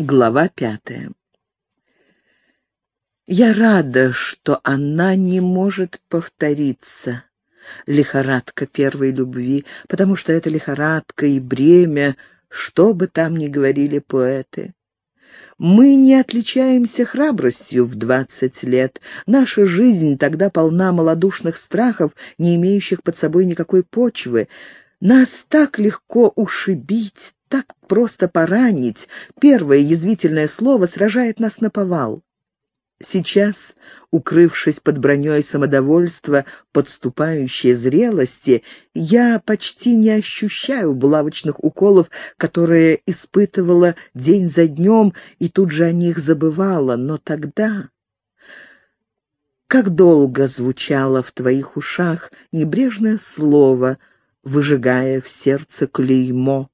Глава пятая. Я рада, что она не может повториться, лихорадка первой любви, потому что это лихорадка и бремя, что бы там ни говорили поэты. Мы не отличаемся храбростью в двадцать лет. Наша жизнь тогда полна малодушных страхов, не имеющих под собой никакой почвы. Нас так легко ушибить, так просто поранить. Первое язвительное слово сражает нас на повал. Сейчас, укрывшись под броней самодовольства, подступающей зрелости, я почти не ощущаю булавочных уколов, которые испытывала день за днем и тут же о них забывала. Но тогда... Как долго звучало в твоих ушах небрежное слово, выжигая в сердце клеймо.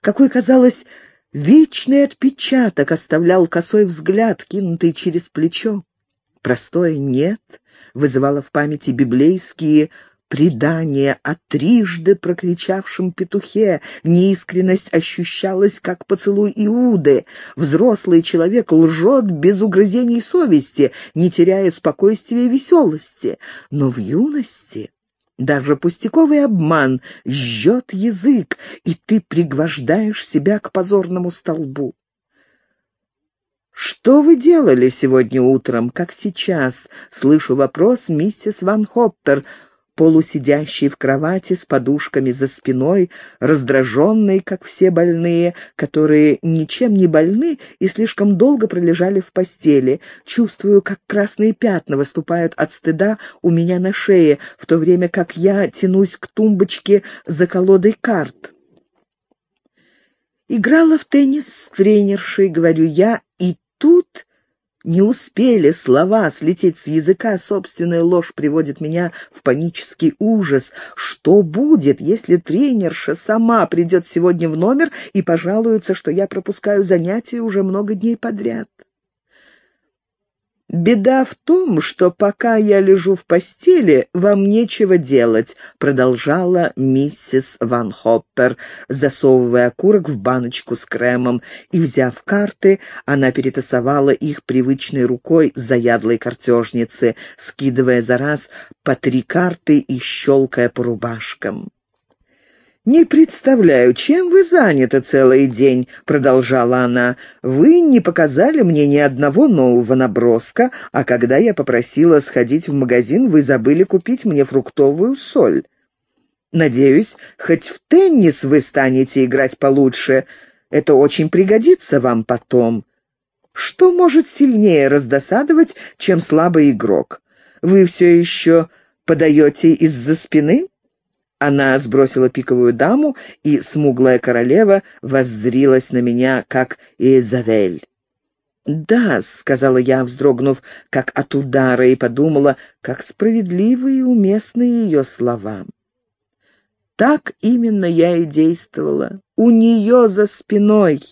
Какой, казалось, вечный отпечаток оставлял косой взгляд, кинутый через плечо. Простое «нет» вызывало в памяти библейские предания о трижды прокричавшем петухе. Неискренность ощущалась, как поцелуй Иуды. Взрослый человек лжет без угрызений совести, не теряя спокойствия и веселости. Но в юности даже пустяковый обман жжет язык, и ты пригвождаешь себя к позорному столбу. «Что вы делали сегодня утром, как сейчас?» — слышу вопрос миссис Ван Хоппер — полусидящий в кровати с подушками за спиной, раздраженный, как все больные, которые ничем не больны и слишком долго пролежали в постели. Чувствую, как красные пятна выступают от стыда у меня на шее, в то время как я тянусь к тумбочке за колодой карт. Играла в теннис с тренершей, говорю я, и тут не успели слова слететь с языка, собственная ложь приводит меня в панический ужас. Что будет, если тренерша сама придет сегодня в номер и пожалуется, что я пропускаю занятия уже много дней подряд? «Беда в том, что пока я лежу в постели, вам нечего делать», — продолжала миссис Ван Хоппер, засовывая окурок в баночку с кремом, и, взяв карты, она перетасовала их привычной рукой заядлой картежницы, скидывая за раз по три карты и щелкая по рубашкам. «Не представляю, чем вы заняты целый день», — продолжала она. «Вы не показали мне ни одного нового наброска, а когда я попросила сходить в магазин, вы забыли купить мне фруктовую соль. Надеюсь, хоть в теннис вы станете играть получше. Это очень пригодится вам потом. Что может сильнее раздосадовать, чем слабый игрок? Вы все еще подаете из-за спины?» Она сбросила пиковую даму, и смуглая королева воззрилась на меня, как Изавель. «Да», — сказала я, вздрогнув, как от удара, и подумала, как справедливы и уместны ее слова. Так именно я и действовала. У нее за спиной.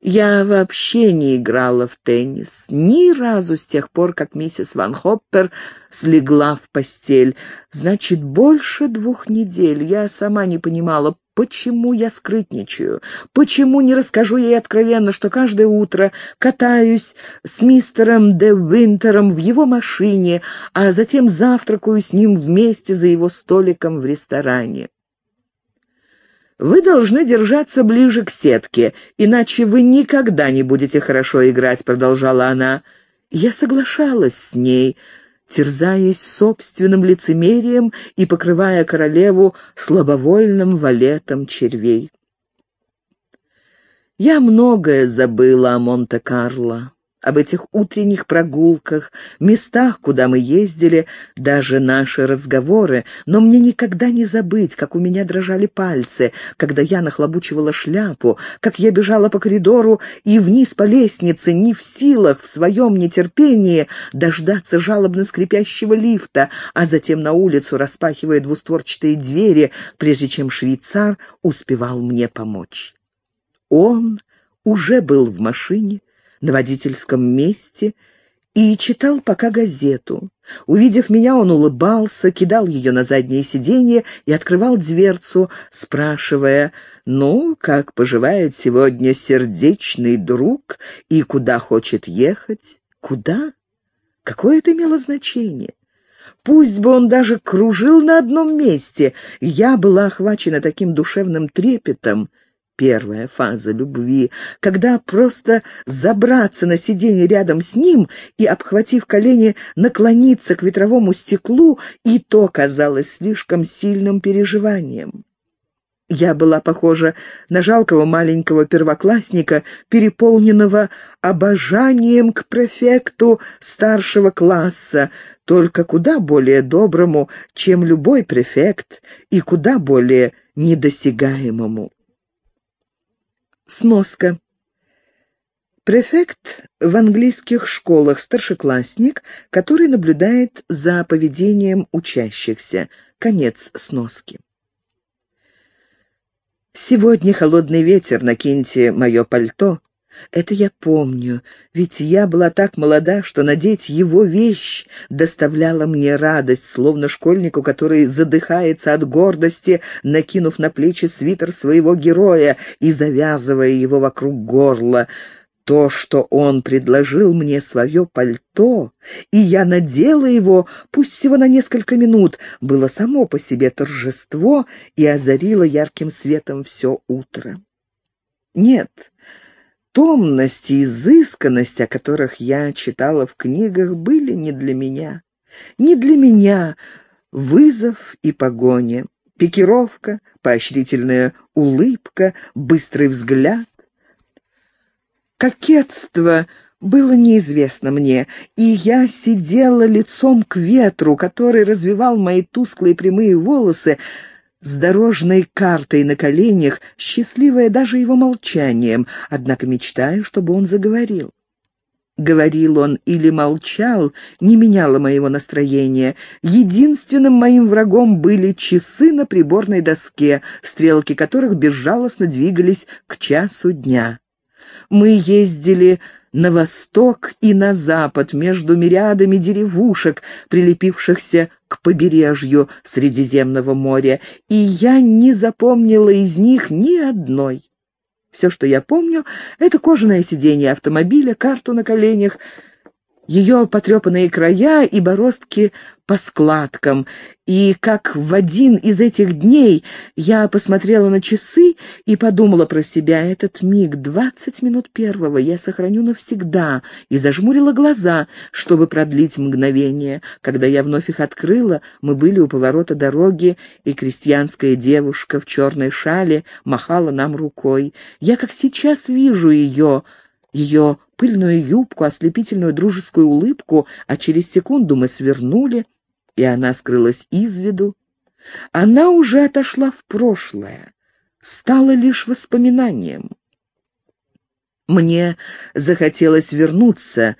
Я вообще не играла в теннис. Ни разу с тех пор, как миссис Ван Хоппер слегла в постель. Значит, больше двух недель. Я сама не понимала, почему я скрытничаю, почему не расскажу ей откровенно, что каждое утро катаюсь с мистером де Винтером в его машине, а затем завтракаю с ним вместе за его столиком в ресторане. Вы должны держаться ближе к сетке, иначе вы никогда не будете хорошо играть», — продолжала она. Я соглашалась с ней, терзаясь собственным лицемерием и покрывая королеву слабовольным валетом червей. Я многое забыла о Монте-Карло об этих утренних прогулках, местах, куда мы ездили, даже наши разговоры, но мне никогда не забыть, как у меня дрожали пальцы, когда я нахлобучивала шляпу, как я бежала по коридору и вниз по лестнице, не в силах в своем нетерпении дождаться жалобно скрипящего лифта, а затем на улицу распахивая двустворчатые двери, прежде чем швейцар успевал мне помочь. Он уже был в машине, на водительском месте и читал пока газету. Увидев меня, он улыбался, кидал ее на заднее сиденье и открывал дверцу, спрашивая, «Ну, как поживает сегодня сердечный друг и куда хочет ехать? Куда? Какое это имело значение?» Пусть бы он даже кружил на одном месте, я была охвачена таким душевным трепетом, первая фаза любви, когда просто забраться на сиденье рядом с ним и, обхватив колени, наклониться к ветровому стеклу, и то казалось слишком сильным переживанием. Я была похожа на жалкого маленького первоклассника, переполненного обожанием к префекту старшего класса, только куда более доброму, чем любой префект, и куда более недосягаемому. Сноска. Префект в английских школах старшеклассник, который наблюдает за поведением учащихся. Конец сноски. Сегодня холодный ветер, накиньте мое пальто. Это я помню, ведь я была так молода, что надеть его вещь доставляла мне радость, словно школьнику, который задыхается от гордости, накинув на плечи свитер своего героя и завязывая его вокруг горла. То, что он предложил мне свое пальто, и я надела его, пусть всего на несколько минут, было само по себе торжество и озарило ярким светом все утро. Нет, томность и изысканность, о которых я читала в книгах, были не для меня. Не для меня вызов и погоня, пикировка, поощрительная улыбка, быстрый взгляд. Кокетство было неизвестно мне, и я сидела лицом к ветру, который развивал мои тусклые прямые волосы, с дорожной картой на коленях, счастливая даже его молчанием, однако мечтаю, чтобы он заговорил. Говорил он или молчал, не меняло моего настроения. Единственным моим врагом были часы на приборной доске, стрелки которых безжалостно двигались к часу дня. Мы ездили на восток и на запад между мириадами деревушек, прилепившихся к побережью Средиземного моря, и я не запомнила из них ни одной. Все, что я помню, это кожаное сиденье автомобиля, карту на коленях, ее потрепанные края и бороздки по складкам, и как в один из этих дней я посмотрела на часы и подумала про себя, этот миг, двадцать минут первого, я сохраню навсегда, и зажмурила глаза, чтобы продлить мгновение. Когда я вновь их открыла, мы были у поворота дороги, и крестьянская девушка в черной шале махала нам рукой. Я как сейчас вижу ее, ее пыльную юбку, ослепительную дружескую улыбку, а через секунду мы свернули, и она скрылась из виду. Она уже отошла в прошлое, стала лишь воспоминанием. Мне захотелось вернуться,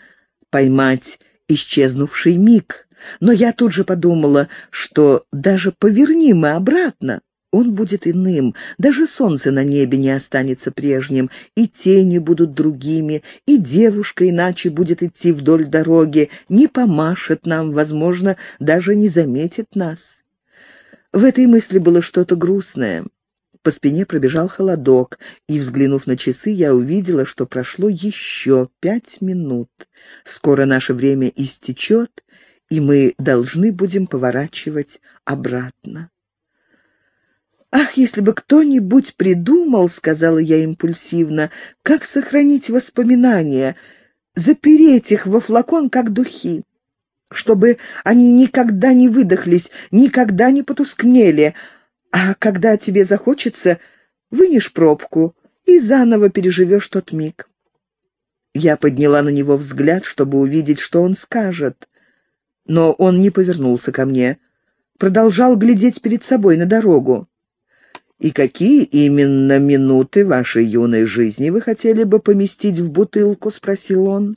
поймать исчезнувший миг, но я тут же подумала, что даже поверни мы обратно, он будет иным, даже солнце на небе не останется прежним, и тени будут другими, и девушка иначе будет идти вдоль дороги, не помашет нам, возможно, даже не заметит нас. В этой мысли было что-то грустное. По спине пробежал холодок, и, взглянув на часы, я увидела, что прошло еще пять минут. Скоро наше время истечет, и мы должны будем поворачивать обратно. «Ах, если бы кто-нибудь придумал, — сказала я импульсивно, — как сохранить воспоминания, запереть их во флакон, как духи, чтобы они никогда не выдохлись, никогда не потускнели, а когда тебе захочется, вынешь пробку и заново переживешь тот миг». Я подняла на него взгляд, чтобы увидеть, что он скажет, но он не повернулся ко мне, продолжал глядеть перед собой на дорогу. И какие именно минуты вашей юной жизни вы хотели бы поместить в бутылку?» — спросил он.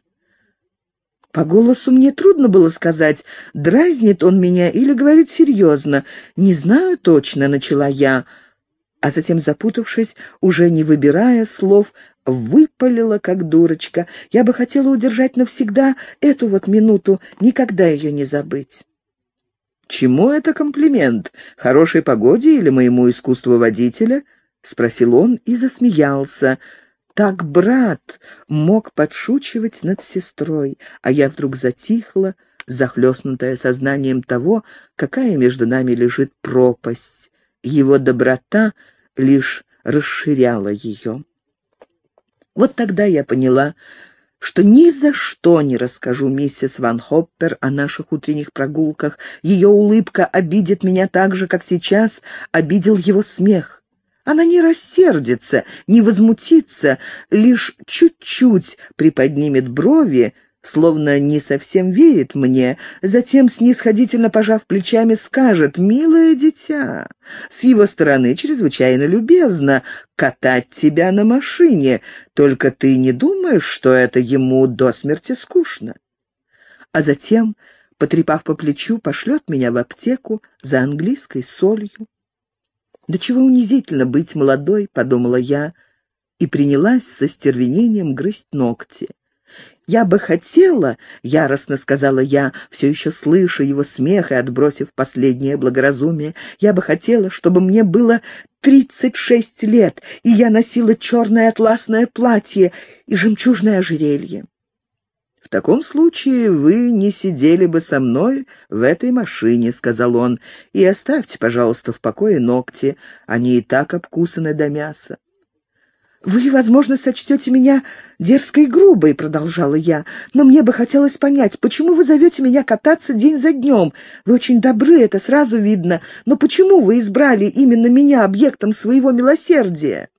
По голосу мне трудно было сказать, дразнит он меня или говорит серьезно. «Не знаю точно», — начала я, а затем, запутавшись, уже не выбирая слов, выпалила, как дурочка. Я бы хотела удержать навсегда эту вот минуту, никогда ее не забыть. «Чему это комплимент? Хорошей погоде или моему искусству водителя?» — спросил он и засмеялся. Так брат мог подшучивать над сестрой, а я вдруг затихла, захлестнутая сознанием того, какая между нами лежит пропасть. Его доброта лишь расширяла ее. Вот тогда я поняла, что ни за что не расскажу миссис Ван Хоппер о наших утренних прогулках. Ее улыбка обидит меня так же, как сейчас обидел его смех. Она не рассердится, не возмутится, лишь чуть-чуть приподнимет брови, словно не совсем верит мне, затем, снисходительно пожав плечами, скажет «Милое дитя, с его стороны чрезвычайно любезно катать тебя на машине, только ты не думаешь, что это ему до смерти скучно?» А затем, потрепав по плечу, пошлет меня в аптеку за английской солью. «Да чего унизительно быть молодой», — подумала я, и принялась со стервенением грызть ногти. «Я бы хотела», — яростно сказала я, все еще слыша его смех и отбросив последнее благоразумие, «я бы хотела, чтобы мне было тридцать шесть лет, и я носила черное атласное платье и жемчужное ожерелье». «В таком случае вы не сидели бы со мной в этой машине», — сказал он, — «и оставьте, пожалуйста, в покое ногти, они и так обкусаны до мяса». «Вы, возможно, сочтете меня дерзкой и грубой», — продолжала я, «но мне бы хотелось понять, почему вы зовете меня кататься день за днем? Вы очень добры, это сразу видно, но почему вы избрали именно меня объектом своего милосердия?»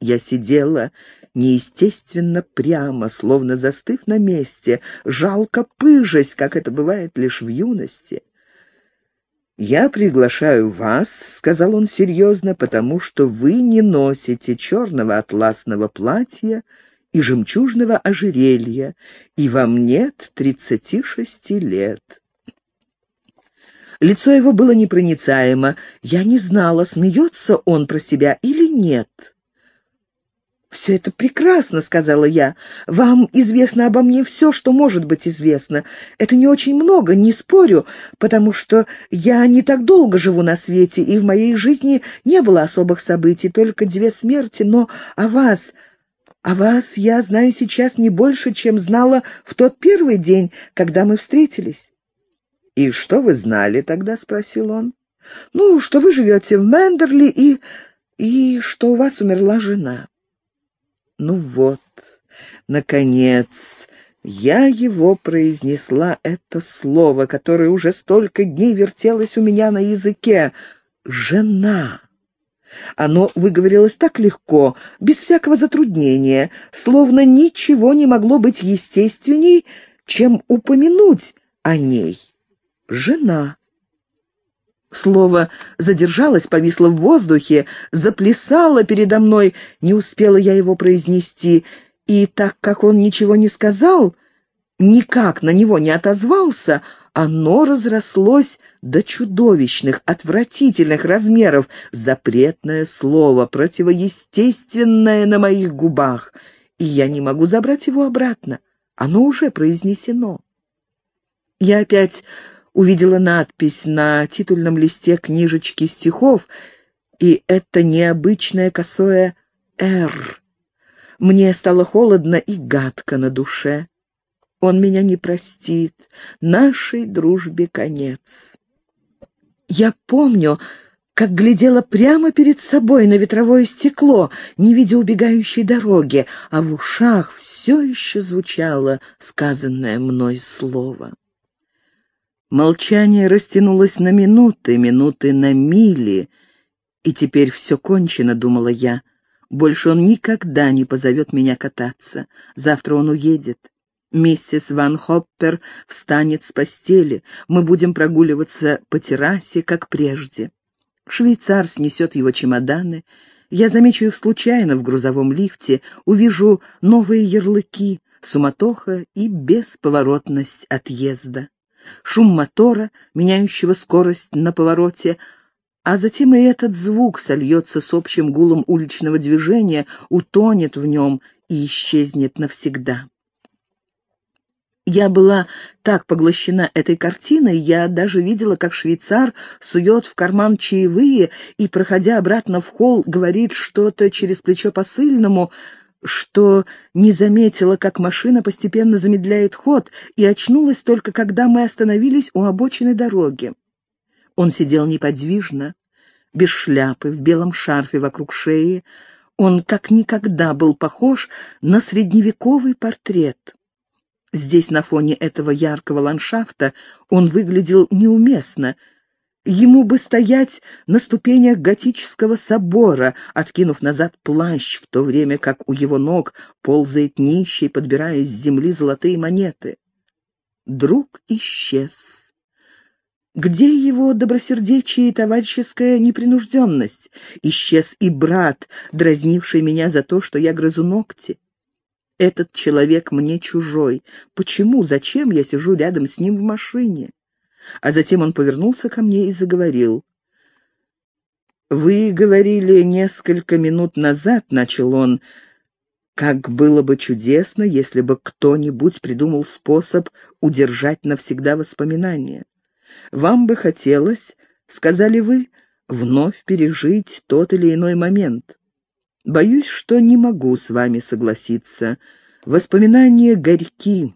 Я сидела неестественно прямо, словно застыв на месте, жалко пыжась, как это бывает лишь в юности. «Я приглашаю вас», — сказал он серьезно, «потому что вы не носите черного атласного платья и жемчужного ожерелья, и вам нет тридцати шести лет». Лицо его было непроницаемо. Я не знала, смеется он про себя или нет. «Все это прекрасно», — сказала я. «Вам известно обо мне все, что может быть известно. Это не очень много, не спорю, потому что я не так долго живу на свете, и в моей жизни не было особых событий, только две смерти, но о вас...» «О вас я знаю сейчас не больше, чем знала в тот первый день, когда мы встретились». «И что вы знали тогда?» — спросил он. «Ну, что вы живете в Мендерли и... и что у вас умерла жена». Ну вот, наконец, я его произнесла это слово, которое уже столько дней вертелось у меня на языке. «Жена». Оно выговорилось так легко, без всякого затруднения, словно ничего не могло быть естественней, чем упомянуть о ней. «Жена». Слово задержалось, повисло в воздухе, заплясало передо мной, не успела я его произнести, и так как он ничего не сказал, никак на него не отозвался, оно разрослось до чудовищных, отвратительных размеров, запретное слово, противоестественное на моих губах, и я не могу забрать его обратно, оно уже произнесено. Я опять увидела надпись на титульном листе книжечки стихов, и это необычное косое «Р». Мне стало холодно и гадко на душе. Он меня не простит, нашей дружбе конец. Я помню, как глядела прямо перед собой на ветровое стекло, не видя убегающей дороги, а в ушах все еще звучало сказанное мной слово. Молчание растянулось на минуты, минуты на мили. И теперь все кончено, думала я. Больше он никогда не позовет меня кататься. Завтра он уедет. Миссис Ван Хоппер встанет с постели. Мы будем прогуливаться по террасе, как прежде. Швейцар снесет его чемоданы. Я замечу их случайно в грузовом лифте, увижу новые ярлыки, суматоха и бесповоротность отъезда шум мотора, меняющего скорость на повороте, А затем и этот звук сольется с общим гулом уличного движения, утонет в нем и исчезнет навсегда. Я была так поглощена этой картиной, я даже видела, как швейцар сует в карман чаевые и, проходя обратно в холл, говорит что-то через плечо посыльному, что не заметила, как машина постепенно замедляет ход, и очнулась только, когда мы остановились у обочины дороги. Он сидел неподвижно, без шляпы, в белом шарфе вокруг шеи. Он как никогда был похож на средневековый портрет. Здесь, на фоне этого яркого ландшафта, он выглядел неуместно. Ему бы стоять на ступенях готического собора, откинув назад плащ, в то время как у его ног ползает нищий, подбирая с земли золотые монеты. Друг исчез. Где его добросердечие и товарищеская непринужденность? Исчез и брат, дразнивший меня за то, что я грызу ногти. Этот человек мне чужой. Почему, зачем я сижу рядом с ним в машине? А затем он повернулся ко мне и заговорил. «Вы говорили несколько минут назад», — начал он, — «как было бы чудесно, если бы кто-нибудь придумал способ удержать навсегда воспоминания. Вам бы хотелось, — сказали вы, — вновь пережить тот или иной момент. Боюсь, что не могу с вами согласиться. Воспоминания горьки,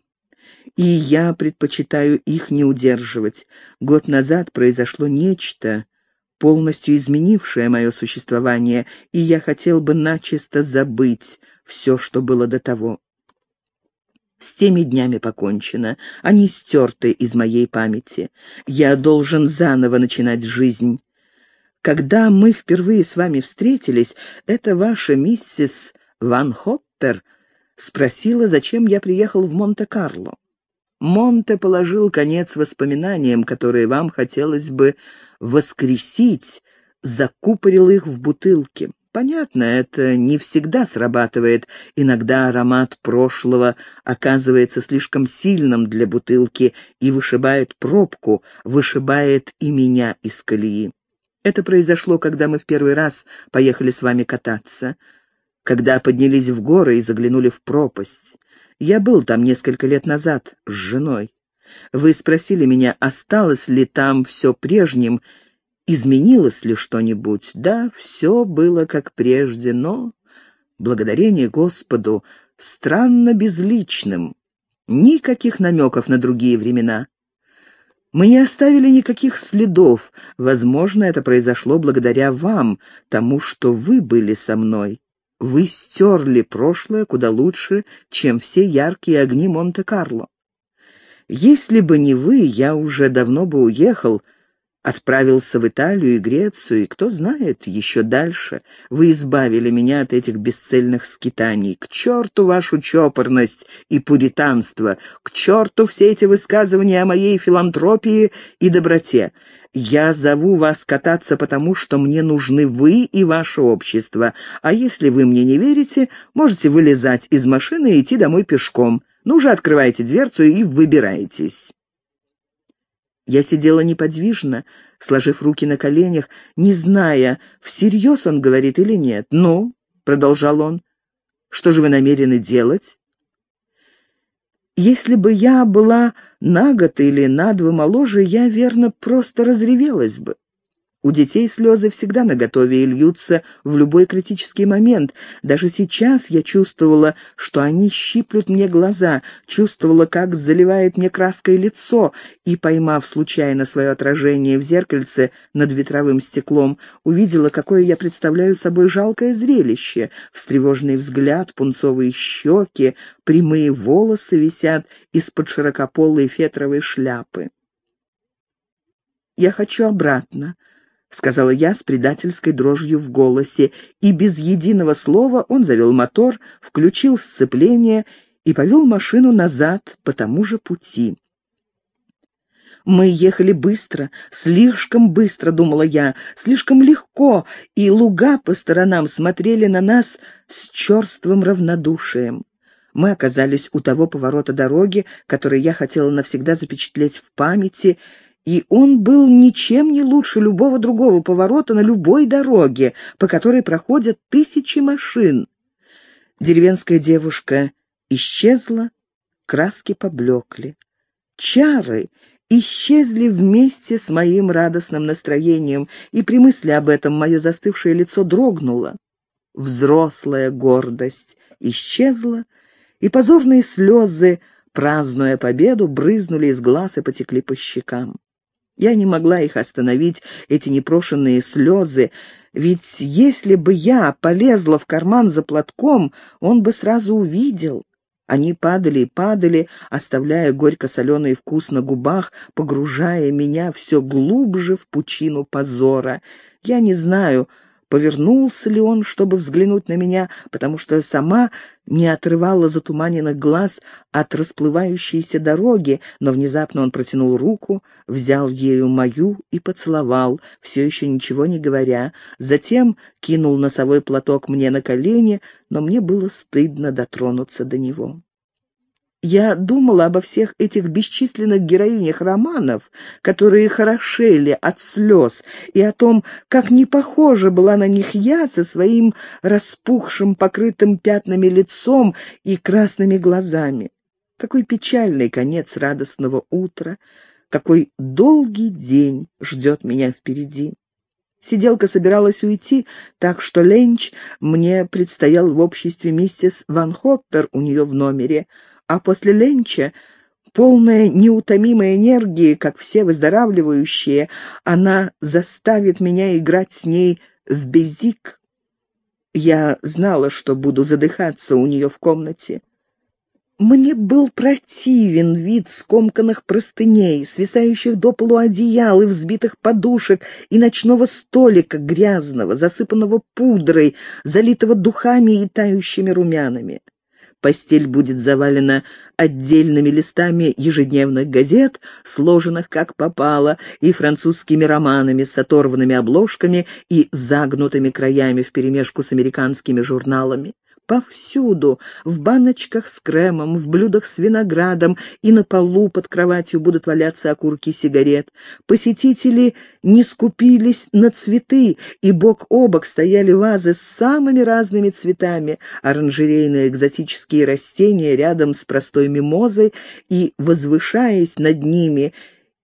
и я предпочитаю их не удерживать. Год назад произошло нечто, полностью изменившее мое существование, и я хотел бы начисто забыть все, что было до того. С теми днями покончено, они стерты из моей памяти. Я должен заново начинать жизнь. Когда мы впервые с вами встретились, это ваша миссис Ван Хоппер спросила, зачем я приехал в Монте-Карло. Монте положил конец воспоминаниям, которые вам хотелось бы воскресить, закупорил их в бутылке. Понятно, это не всегда срабатывает. Иногда аромат прошлого оказывается слишком сильным для бутылки и вышибает пробку, вышибает и меня из колеи. Это произошло, когда мы в первый раз поехали с вами кататься, когда поднялись в горы и заглянули в пропасть. Я был там несколько лет назад с женой. Вы спросили меня, осталось ли там все прежним, изменилось ли что-нибудь. Да, все было как прежде, но, благодарение Господу, странно безличным. Никаких намеков на другие времена. Мы не оставили никаких следов. Возможно, это произошло благодаря вам, тому, что вы были со мной. Вы стерли прошлое куда лучше, чем все яркие огни Монте-Карло. Если бы не вы, я уже давно бы уехал, — Отправился в Италию и Грецию, и, кто знает, еще дальше. Вы избавили меня от этих бесцельных скитаний. К черту вашу чопорность и пуританство! К черту все эти высказывания о моей филантропии и доброте! Я зову вас кататься потому, что мне нужны вы и ваше общество. А если вы мне не верите, можете вылезать из машины и идти домой пешком. Ну же, открывайте дверцу и выбирайтесь. Я сидела неподвижно, сложив руки на коленях, не зная, всерьез он говорит или нет. «Ну», — продолжал он, — «что же вы намерены делать?» Если бы я была на год или на два моложе, я, верно, просто разревелась бы. У детей слезы всегда наготове и льются в любой критический момент. Даже сейчас я чувствовала, что они щиплют мне глаза, чувствовала, как заливает мне краской лицо, и, поймав случайно свое отражение в зеркальце над ветровым стеклом, увидела, какое я представляю собой жалкое зрелище. Встревоженный взгляд, пунцовые щеки, прямые волосы висят из-под широкополой фетровой шляпы. «Я хочу обратно», — сказала я с предательской дрожью в голосе, и без единого слова он завел мотор, включил сцепление и повел машину назад по тому же пути. Мы ехали быстро, слишком быстро, думала я, слишком легко, и луга по сторонам смотрели на нас с черствым равнодушием. Мы оказались у того поворота дороги, который я хотела навсегда запечатлеть в памяти, и он был ничем не лучше любого другого поворота на любой дороге, по которой проходят тысячи машин. Деревенская девушка исчезла, краски поблекли. Чары исчезли вместе с моим радостным настроением, и при мысли об этом мое застывшее лицо дрогнуло. Взрослая гордость исчезла, и позорные слезы, празднуя победу, брызнули из глаз и потекли по щекам. Я не могла их остановить, эти непрошенные слезы, ведь если бы я полезла в карман за платком, он бы сразу увидел. Они падали и падали, оставляя горько-соленый вкус на губах, погружая меня все глубже в пучину позора. Я не знаю, повернулся ли он, чтобы взглянуть на меня, потому что сама не отрывала затуманенных глаз от расплывающейся дороги, но внезапно он протянул руку, взял ею мою и поцеловал, все еще ничего не говоря. Затем кинул носовой платок мне на колени, но мне было стыдно дотронуться до него. Я думала обо всех этих бесчисленных героинях романов, которые хорошели от слез, и о том, как не похожа была на них я со своим распухшим, покрытым пятнами лицом и красными глазами. Какой печальный конец радостного утра, какой долгий день ждет меня впереди. Сиделка собиралась уйти, так что ленч мне предстоял в обществе миссис Ван Хоппер у нее в номере — а после ленча, полная неутомимой энергии, как все выздоравливающие, она заставит меня играть с ней в безик. Я знала, что буду задыхаться у нее в комнате. Мне был противен вид скомканных простыней, свисающих до полу одеял и взбитых подушек, и ночного столика грязного, засыпанного пудрой, залитого духами и тающими румянами. Постель будет завалена отдельными листами ежедневных газет, сложенных как попало, и французскими романами с оторванными обложками и загнутыми краями вперемешку с американскими журналами. Повсюду, в баночках с кремом, в блюдах с виноградом и на полу под кроватью будут валяться окурки сигарет. Посетители не скупились на цветы, и бок о бок стояли вазы с самыми разными цветами, оранжерейные экзотические растения рядом с простой мимозой, и, возвышаясь над ними,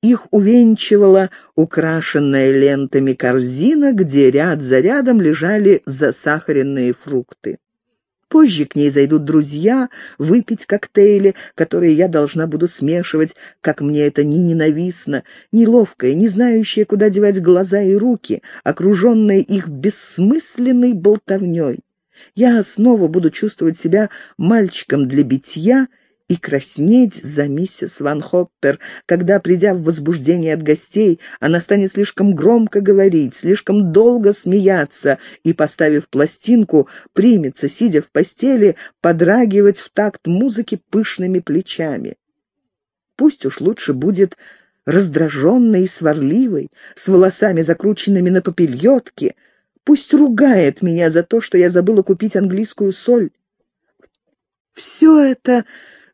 их увенчивала украшенная лентами корзина, где ряд за рядом лежали засахаренные фрукты. Позже к ней зайдут друзья, выпить коктейли, которые я должна буду смешивать, как мне это ни ненавистно, неловкая, не знающая, куда девать глаза и руки, окруженная их бессмысленной болтовней. Я снова буду чувствовать себя мальчиком для битья — и краснеть за миссис Ван Хоппер, когда, придя в возбуждение от гостей, она станет слишком громко говорить, слишком долго смеяться и, поставив пластинку, примется, сидя в постели, подрагивать в такт музыки пышными плечами. Пусть уж лучше будет раздраженной и сварливой, с волосами закрученными на попельотке, пусть ругает меня за то, что я забыла купить английскую соль. Все это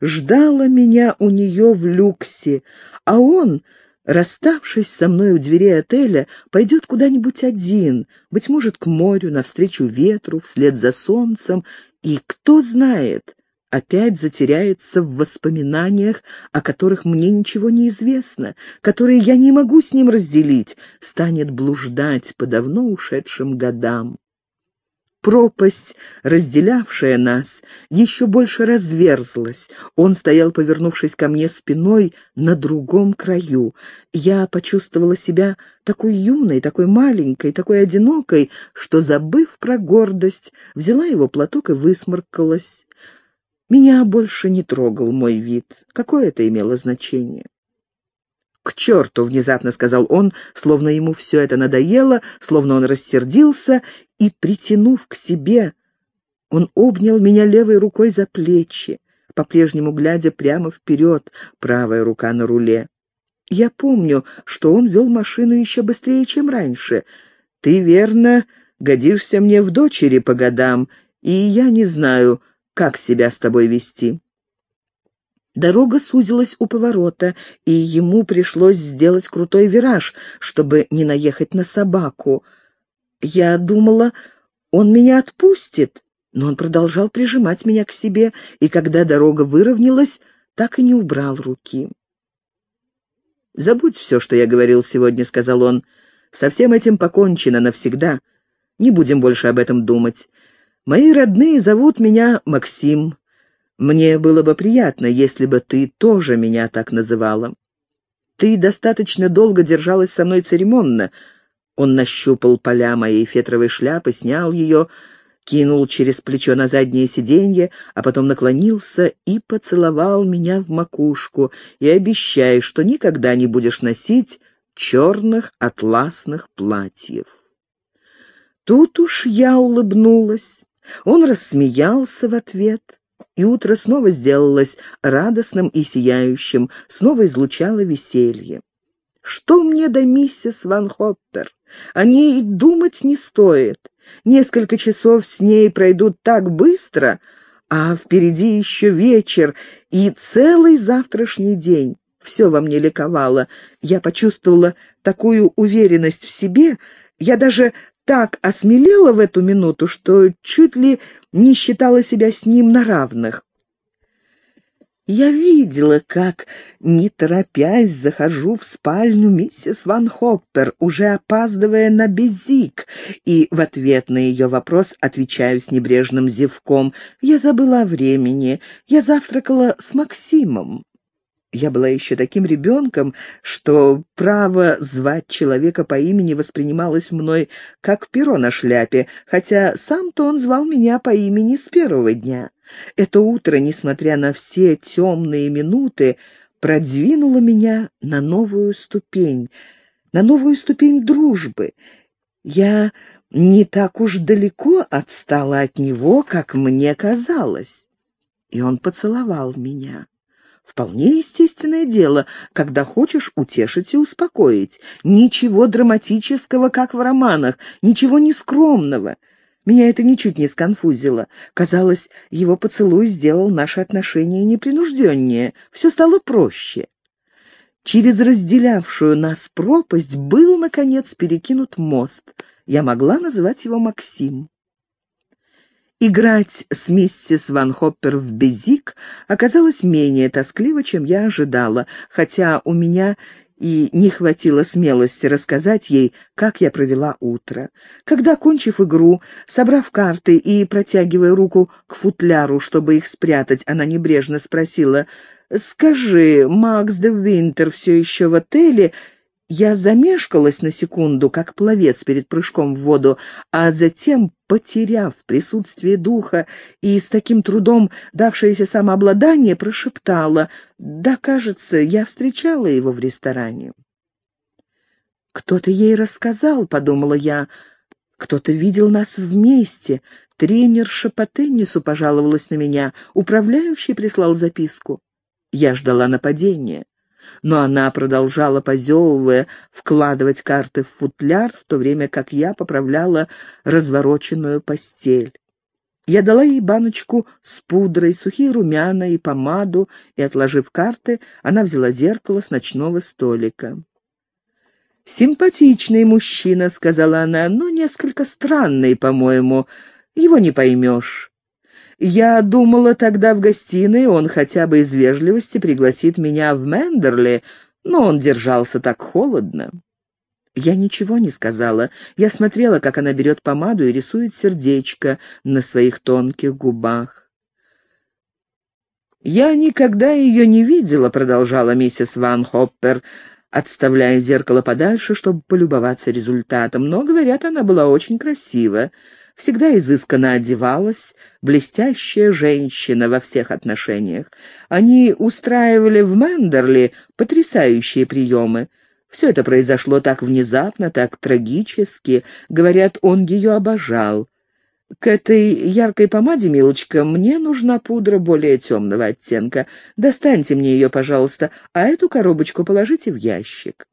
ждала меня у нее в люксе, а он, расставшись со мной у дверей отеля, пойдет куда-нибудь один, быть может, к морю, навстречу ветру, вслед за солнцем, и, кто знает, опять затеряется в воспоминаниях, о которых мне ничего не известно, которые я не могу с ним разделить, станет блуждать по давно ушедшим годам. Пропасть, разделявшая нас, еще больше разверзлась. Он стоял, повернувшись ко мне спиной, на другом краю. Я почувствовала себя такой юной, такой маленькой, такой одинокой, что, забыв про гордость, взяла его платок и высморкалась. Меня больше не трогал мой вид. Какое это имело значение? «К черту!» — внезапно сказал он, словно ему все это надоело, словно он рассердился, и, притянув к себе, он обнял меня левой рукой за плечи, по-прежнему глядя прямо вперед, правая рука на руле. Я помню, что он вел машину еще быстрее, чем раньше. Ты, верно, годишься мне в дочери по годам, и я не знаю, как себя с тобой вести. Дорога сузилась у поворота, и ему пришлось сделать крутой вираж, чтобы не наехать на собаку. Я думала, он меня отпустит, но он продолжал прижимать меня к себе, и когда дорога выровнялась, так и не убрал руки. «Забудь все, что я говорил сегодня», — сказал он. «Со всем этим покончено навсегда. Не будем больше об этом думать. Мои родные зовут меня Максим. Мне было бы приятно, если бы ты тоже меня так называла. Ты достаточно долго держалась со мной церемонно. Он нащупал поля моей фетровой шляпы, снял ее, кинул через плечо на заднее сиденье, а потом наклонился и поцеловал меня в макушку, и обещай, что никогда не будешь носить черных атласных платьев. Тут уж я улыбнулась. Он рассмеялся в ответ — и утро снова сделалось радостным и сияющим, снова излучало веселье. Что мне до миссис Ван Хоппер? О ней и думать не стоит. Несколько часов с ней пройдут так быстро, а впереди еще вечер и целый завтрашний день. Все во мне ликовало. Я почувствовала такую уверенность в себе, я даже так осмелела в эту минуту, что чуть ли не считала себя с ним на равных. Я видела, как, не торопясь, захожу в спальню миссис Ван Хоппер, уже опаздывая на безик, и в ответ на ее вопрос отвечаю с небрежным зевком. Я забыла о времени, я завтракала с Максимом. Я была еще таким ребенком, что право звать человека по имени воспринималось мной как перо на шляпе, хотя сам-то он звал меня по имени с первого дня. Это утро, несмотря на все темные минуты, продвинуло меня на новую ступень, на новую ступень дружбы. Я не так уж далеко отстала от него, как мне казалось. И он поцеловал меня. Вполне естественное дело, когда хочешь утешить и успокоить. Ничего драматического, как в романах, ничего нескромного. Меня это ничуть не сконфузило. Казалось, его поцелуй сделал наши отношения непринужденнее. Все стало проще. Через разделявшую нас пропасть был, наконец, перекинут мост. Я могла называть его Максим. Играть с миссис Ван Хоппер в безик оказалось менее тоскливо, чем я ожидала, хотя у меня и не хватило смелости рассказать ей, как я провела утро. Когда, кончив игру, собрав карты и протягивая руку к футляру, чтобы их спрятать, она небрежно спросила, «Скажи, Макс де Винтер все еще в отеле?» Я замешкалась на секунду, как пловец перед прыжком в воду, а затем, потеряв присутствие духа и с таким трудом давшееся самообладание, прошептала «Да, кажется, я встречала его в ресторане». «Кто-то ей рассказал», — подумала я, — «кто-то видел нас вместе». Тренерша по теннису пожаловалась на меня, управляющий прислал записку. Я ждала нападения но она продолжала, позевывая, вкладывать карты в футляр, в то время как я поправляла развороченную постель. Я дала ей баночку с пудрой, сухие румяна и помаду, и, отложив карты, она взяла зеркало с ночного столика. «Симпатичный мужчина», — сказала она, — «но несколько странный, по-моему. Его не поймешь. Я думала тогда в гостиной, он хотя бы из вежливости пригласит меня в Мендерли, но он держался так холодно. Я ничего не сказала. Я смотрела, как она берет помаду и рисует сердечко на своих тонких губах. «Я никогда ее не видела», — продолжала миссис Ван Хоппер, отставляя зеркало подальше, чтобы полюбоваться результатом. «Но, говорят, она была очень красива всегда изысканно одевалась, блестящая женщина во всех отношениях. Они устраивали в Мендерли потрясающие приемы. Все это произошло так внезапно, так трагически. Говорят, он ее обожал. К этой яркой помаде, милочка, мне нужна пудра более темного оттенка. Достаньте мне ее, пожалуйста, а эту коробочку положите в ящик.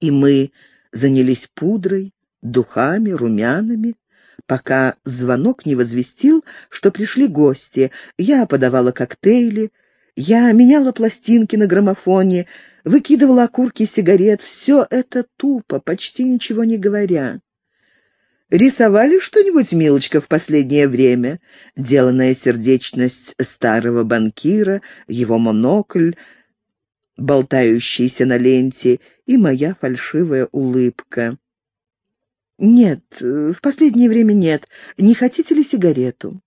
И мы занялись пудрой, духами, румянами, пока звонок не возвестил, что пришли гости. Я подавала коктейли, Я меняла пластинки на граммофоне, выкидывала окурки сигарет. Все это тупо, почти ничего не говоря. Рисовали что-нибудь, милочка, в последнее время? Деланная сердечность старого банкира, его монокль, болтающийся на ленте, и моя фальшивая улыбка. «Нет, в последнее время нет. Не хотите ли сигарету?»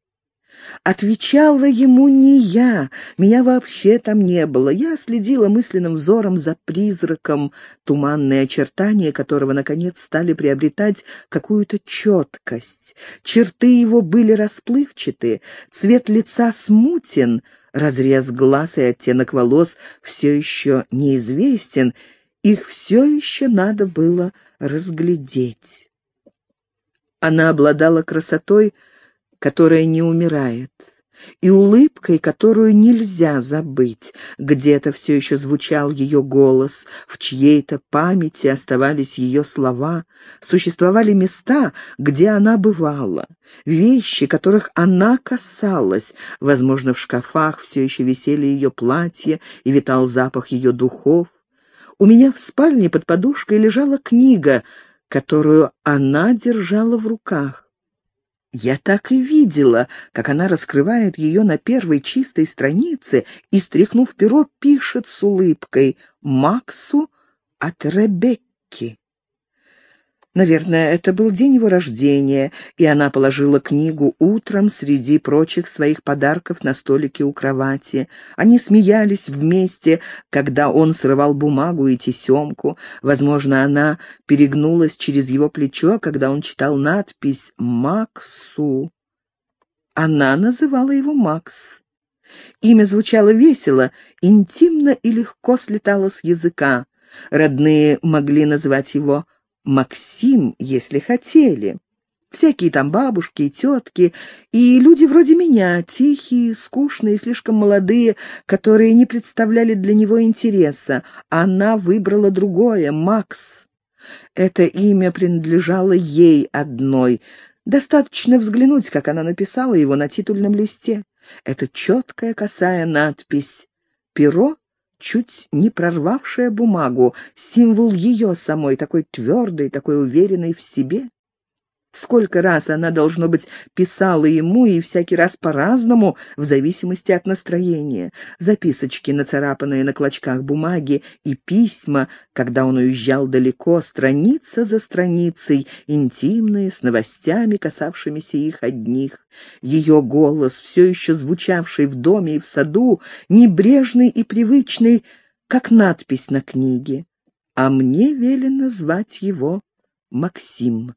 Отвечала ему не я, меня вообще там не было. Я следила мысленным взором за призраком, туманные очертания которого, наконец, стали приобретать какую-то четкость. Черты его были расплывчаты, цвет лица смутен, разрез глаз и оттенок волос все еще неизвестен, их все еще надо было разглядеть. Она обладала красотой, которая не умирает, и улыбкой, которую нельзя забыть. Где-то все еще звучал ее голос, в чьей-то памяти оставались ее слова, существовали места, где она бывала, вещи, которых она касалась. Возможно, в шкафах все еще висели ее платья и витал запах ее духов. У меня в спальне под подушкой лежала книга, которую она держала в руках. Я так и видела, как она раскрывает ее на первой чистой странице и, стряхнув перо, пишет с улыбкой «Максу от Ребекки». Наверное, это был день его рождения, и она положила книгу утром среди прочих своих подарков на столике у кровати. Они смеялись вместе, когда он срывал бумагу и тесемку. Возможно, она перегнулась через его плечо, когда он читал надпись «Максу». Она называла его Макс. Имя звучало весело, интимно и легко слетало с языка. Родные могли назвать его Максим, если хотели. Всякие там бабушки и тетки, и люди вроде меня, тихие, скучные, слишком молодые, которые не представляли для него интереса. Она выбрала другое — Макс. Это имя принадлежало ей одной. Достаточно взглянуть, как она написала его на титульном листе. Это четкая косая надпись «Перо чуть не прорвавшая бумагу, символ ее самой, такой твердой, такой уверенной в себе. Сколько раз она, должно быть, писала ему, и всякий раз по-разному, в зависимости от настроения. Записочки, нацарапанные на клочках бумаги, и письма, когда он уезжал далеко, страница за страницей, интимные, с новостями, касавшимися их одних. Ее голос, все еще звучавший в доме и в саду, небрежный и привычный, как надпись на книге. А мне велено звать его Максим.